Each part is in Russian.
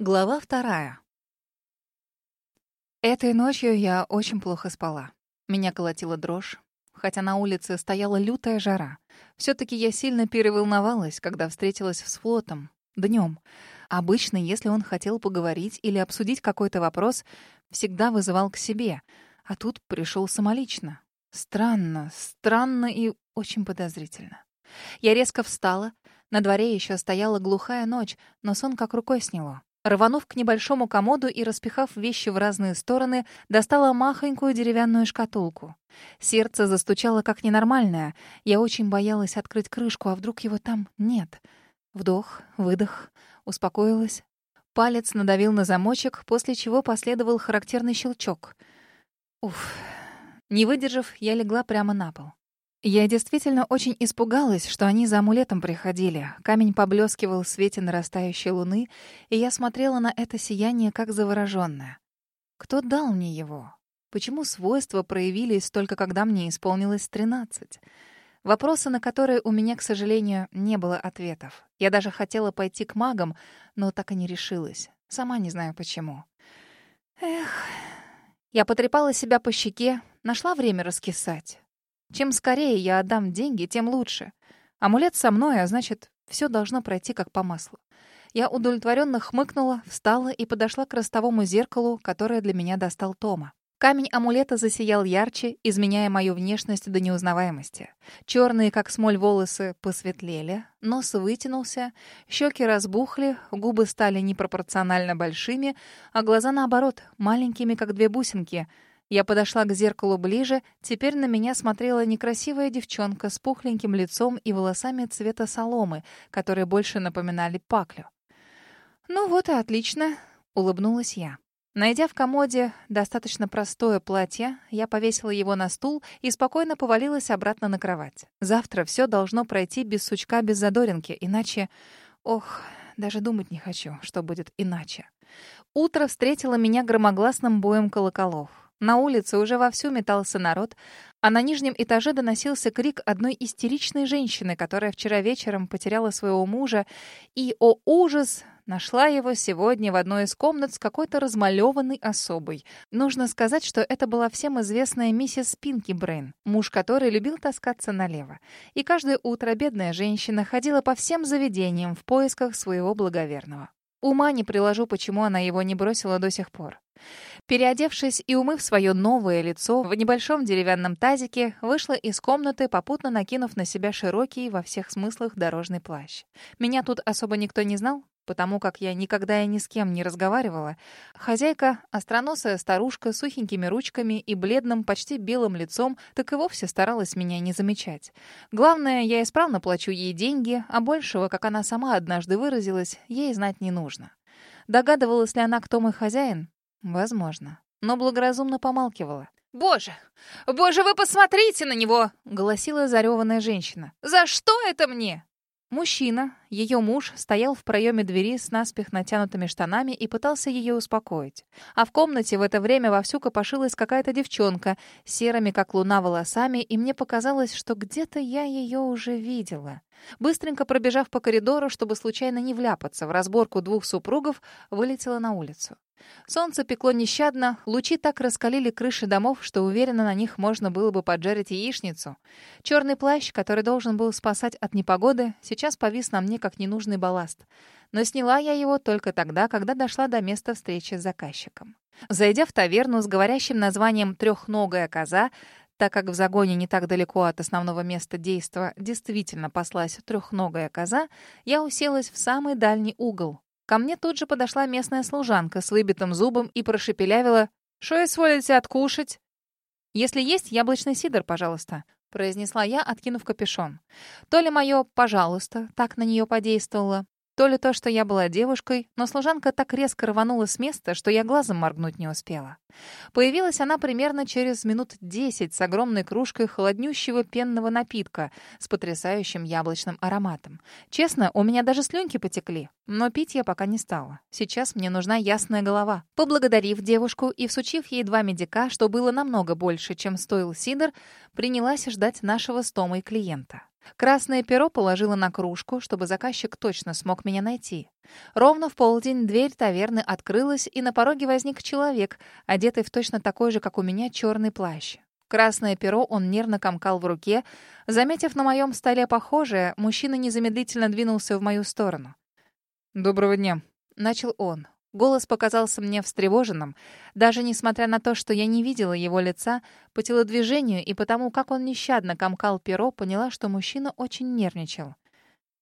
Глава вторая. Этой ночью я очень плохо спала. Меня колотила дрожь, хотя на улице стояла лютая жара. все таки я сильно переволновалась, когда встретилась с флотом. Днем. Обычно, если он хотел поговорить или обсудить какой-то вопрос, всегда вызывал к себе. А тут пришел самолично. Странно, странно и очень подозрительно. Я резко встала. На дворе еще стояла глухая ночь, но сон как рукой сняло. Рванув к небольшому комоду и распихав вещи в разные стороны, достала махонькую деревянную шкатулку. Сердце застучало как ненормальное. Я очень боялась открыть крышку, а вдруг его там нет. Вдох, выдох, успокоилась. Палец надавил на замочек, после чего последовал характерный щелчок. Уф. Не выдержав, я легла прямо на пол. Я действительно очень испугалась, что они за амулетом приходили. Камень поблескивал в свете нарастающей луны, и я смотрела на это сияние как заворожённая. Кто дал мне его? Почему свойства проявились только когда мне исполнилось тринадцать? Вопросы, на которые у меня, к сожалению, не было ответов. Я даже хотела пойти к магам, но так и не решилась. Сама не знаю почему. Эх... Я потрепала себя по щеке, нашла время раскисать. Чем скорее я отдам деньги, тем лучше. Амулет со мной, а значит, все должно пройти как по маслу. Я удовлетворенно хмыкнула, встала и подошла к ростовому зеркалу, которое для меня достал Тома. Камень амулета засиял ярче, изменяя мою внешность до неузнаваемости. Черные, как смоль, волосы посветлели, нос вытянулся, щеки разбухли, губы стали непропорционально большими, а глаза, наоборот, маленькими, как две бусинки — я подошла к зеркалу ближе. Теперь на меня смотрела некрасивая девчонка с пухленьким лицом и волосами цвета соломы, которые больше напоминали паклю. «Ну вот и отлично», — улыбнулась я. Найдя в комоде достаточно простое платье, я повесила его на стул и спокойно повалилась обратно на кровать. Завтра все должно пройти без сучка, без задоринки, иначе... Ох, даже думать не хочу, что будет иначе. Утро встретило меня громогласным боем колоколов. На улице уже вовсю метался народ, а на нижнем этаже доносился крик одной истеричной женщины, которая вчера вечером потеряла своего мужа и, о ужас, нашла его сегодня в одной из комнат с какой-то размалеванной особой. Нужно сказать, что это была всем известная миссис Пинки Брейн, муж которой любил таскаться налево. И каждое утро бедная женщина ходила по всем заведениям в поисках своего благоверного. Ума не приложу, почему она его не бросила до сих пор. Переодевшись и умыв свое новое лицо в небольшом деревянном тазике, вышла из комнаты, попутно накинув на себя широкий во всех смыслах дорожный плащ. Меня тут особо никто не знал, потому как я никогда и ни с кем не разговаривала. Хозяйка, остроносая старушка с сухенькими ручками и бледным, почти белым лицом, так и вовсе старалась меня не замечать. Главное, я исправно плачу ей деньги, а большего, как она сама однажды выразилась, ей знать не нужно. Догадывалась ли она, кто мой хозяин? Возможно. Но благоразумно помалкивала. «Боже! Боже, вы посмотрите на него!» — голосила зареванная женщина. «За что это мне?» Мужчина, ее муж, стоял в проеме двери с наспех натянутыми штанами и пытался ее успокоить. А в комнате в это время вовсю копошилась какая-то девчонка серыми, как луна, волосами, и мне показалось, что где-то я ее уже видела. Быстренько пробежав по коридору, чтобы случайно не вляпаться в разборку двух супругов, вылетела на улицу. Солнце пекло нещадно, лучи так раскалили крыши домов, что уверенно на них можно было бы поджарить яичницу. Черный плащ, который должен был спасать от непогоды, сейчас повис на мне как ненужный балласт. Но сняла я его только тогда, когда дошла до места встречи с заказчиком. Зайдя в таверну с говорящим названием «Трехногая коза», так как в загоне не так далеко от основного места действа действительно паслась трехногая коза, я уселась в самый дальний угол, Ко мне тут же подошла местная служанка с выбитым зубом и прошепелявила «Шо изволите откушать?» «Если есть яблочный сидр, пожалуйста», — произнесла я, откинув капюшон. То ли мое «пожалуйста» так на нее подействовало, то ли то, что я была девушкой, но служанка так резко рванула с места, что я глазом моргнуть не успела. Появилась она примерно через минут десять с огромной кружкой холоднющего пенного напитка с потрясающим яблочным ароматом. Честно, у меня даже слюнки потекли, но пить я пока не стала. Сейчас мне нужна ясная голова. Поблагодарив девушку и всучив ей два медика, что было намного больше, чем стоил сидр, принялась ждать нашего с Томой клиента. Красное перо положила на кружку, чтобы заказчик точно смог меня найти. Ровно в полдень дверь таверны открылась, и на пороге возник человек, одетый в точно такой же, как у меня, черный плащ. Красное перо он нервно комкал в руке. Заметив на моем столе похожее, мужчина незамедлительно двинулся в мою сторону. «Доброго дня», — начал он. Голос показался мне встревоженным, даже несмотря на то, что я не видела его лица, по телодвижению и потому, как он нещадно комкал перо, поняла, что мужчина очень нервничал.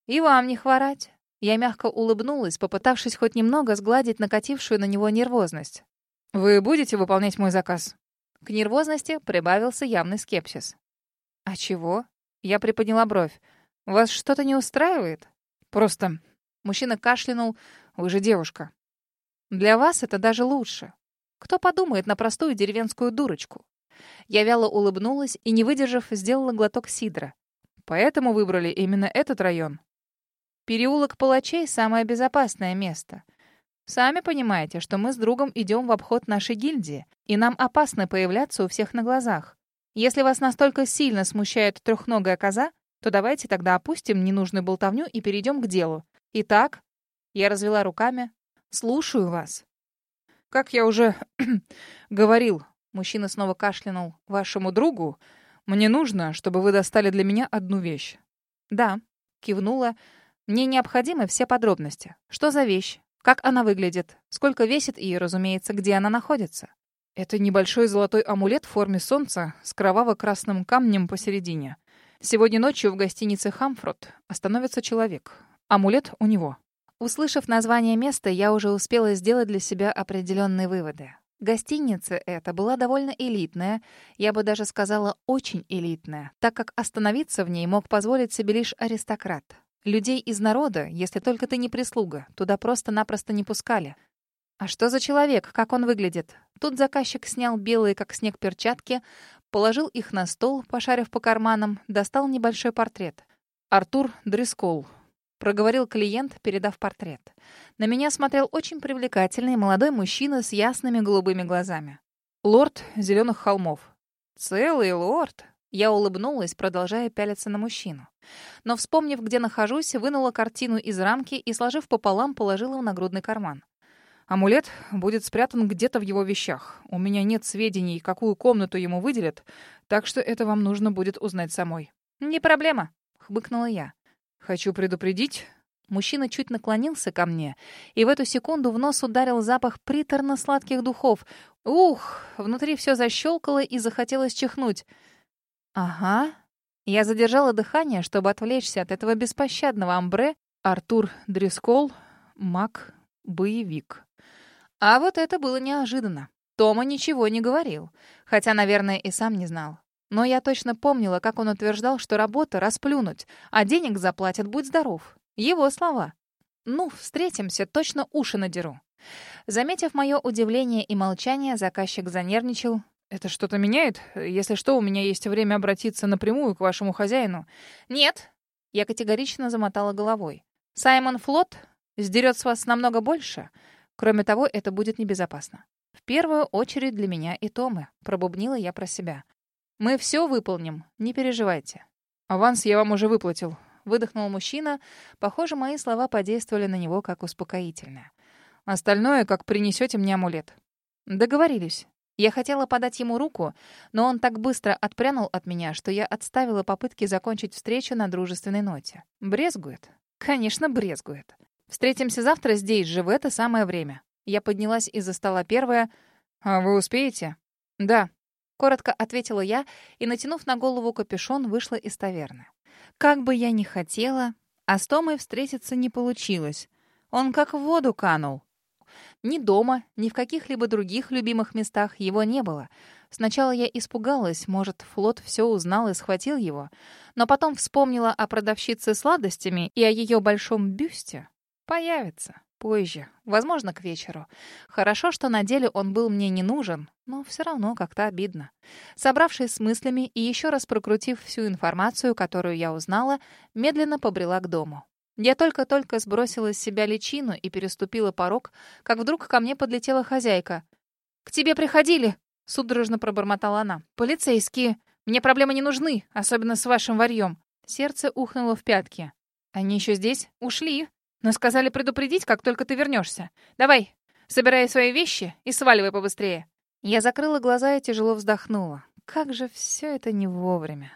«И вам не хворать!» Я мягко улыбнулась, попытавшись хоть немного сгладить накатившую на него нервозность. «Вы будете выполнять мой заказ?» К нервозности прибавился явный скепсис. «А чего?» Я приподняла бровь. «Вас что-то не устраивает?» «Просто...» Мужчина кашлянул. «Вы же девушка. Для вас это даже лучше. Кто подумает на простую деревенскую дурочку? Я вяло улыбнулась и, не выдержав, сделала глоток сидра. Поэтому выбрали именно этот район. Переулок Палачей — самое безопасное место. Сами понимаете, что мы с другом идем в обход нашей гильдии, и нам опасно появляться у всех на глазах. Если вас настолько сильно смущает трехногая коза, то давайте тогда опустим ненужную болтовню и перейдем к делу. Итак, я развела руками, «Слушаю вас». «Как я уже говорил», — мужчина снова кашлянул, «вашему другу мне нужно, чтобы вы достали для меня одну вещь». «Да», — кивнула. «Мне необходимы все подробности. Что за вещь? Как она выглядит? Сколько весит и, разумеется, где она находится?» Это небольшой золотой амулет в форме солнца с кроваво-красным камнем посередине. Сегодня ночью в гостинице «Хамфрот» остановится человек. Амулет у него. Услышав название места, я уже успела сделать для себя определенные выводы. Гостиница эта была довольно элитная, я бы даже сказала, очень элитная, так как остановиться в ней мог позволить себе лишь аристократ. Людей из народа, если только ты не прислуга, туда просто-напросто не пускали. А что за человек? Как он выглядит? Тут заказчик снял белые, как снег, перчатки, положил их на стол, пошарив по карманам, достал небольшой портрет. Артур Дрескол, проговорил клиент, передав портрет. На меня смотрел очень привлекательный молодой мужчина с ясными голубыми глазами. Лорд Зеленых холмов. Целый лорд. Я улыбнулась, продолжая пялиться на мужчину. Но, вспомнив, где нахожусь, вынула картину из рамки и, сложив пополам, положила в нагрудный карман. Амулет будет спрятан где-то в его вещах. У меня нет сведений, какую комнату ему выделят, так что это вам нужно будет узнать самой. «Не проблема», — хмыкнула я. «Хочу предупредить». Мужчина чуть наклонился ко мне, и в эту секунду в нос ударил запах приторно-сладких духов. Ух, внутри все защелкало и захотелось чихнуть. «Ага». Я задержала дыхание, чтобы отвлечься от этого беспощадного амбре. Артур Дрескол, маг, боевик. А вот это было неожиданно. Тома ничего не говорил, хотя, наверное, и сам не знал. Но я точно помнила, как он утверждал, что работа — расплюнуть, а денег заплатят, будь здоров. Его слова. «Ну, встретимся, точно уши надеру». Заметив мое удивление и молчание, заказчик занервничал. «Это что-то меняет? Если что, у меня есть время обратиться напрямую к вашему хозяину». «Нет». Я категорично замотала головой. «Саймон Флот сдерет с вас намного больше. Кроме того, это будет небезопасно. В первую очередь для меня и Томы», — пробубнила я про себя. Мы все выполним, не переживайте. Аванс я вам уже выплатил. Выдохнул мужчина. Похоже, мои слова подействовали на него как успокоительное. Остальное, как принесете мне амулет. Договорились. Я хотела подать ему руку, но он так быстро отпрянул от меня, что я отставила попытки закончить встречу на дружественной ноте. Брезгует? Конечно, брезгует. Встретимся завтра здесь же, в это самое время. Я поднялась из-за стола первая. А вы успеете? Да, Коротко ответила я и, натянув на голову капюшон, вышла из таверны. Как бы я ни хотела, а с Томой встретиться не получилось. Он как в воду канул. Ни дома, ни в каких-либо других любимых местах его не было. Сначала я испугалась, может, флот все узнал и схватил его. Но потом вспомнила о продавщице сладостями и о ее большом бюсте. Появится. Позже. Возможно, к вечеру. Хорошо, что на деле он был мне не нужен, но все равно как-то обидно. Собравшись с мыслями и еще раз прокрутив всю информацию, которую я узнала, медленно побрела к дому. Я только-только сбросила с себя личину и переступила порог, как вдруг ко мне подлетела хозяйка. «К тебе приходили!» — судорожно пробормотала она. «Полицейские! Мне проблемы не нужны, особенно с вашим варьем. Сердце ухнуло в пятки. «Они еще здесь? Ушли. Но сказали предупредить, как только ты вернешься. Давай, собирай свои вещи и сваливай побыстрее». Я закрыла глаза и тяжело вздохнула. Как же все это не вовремя.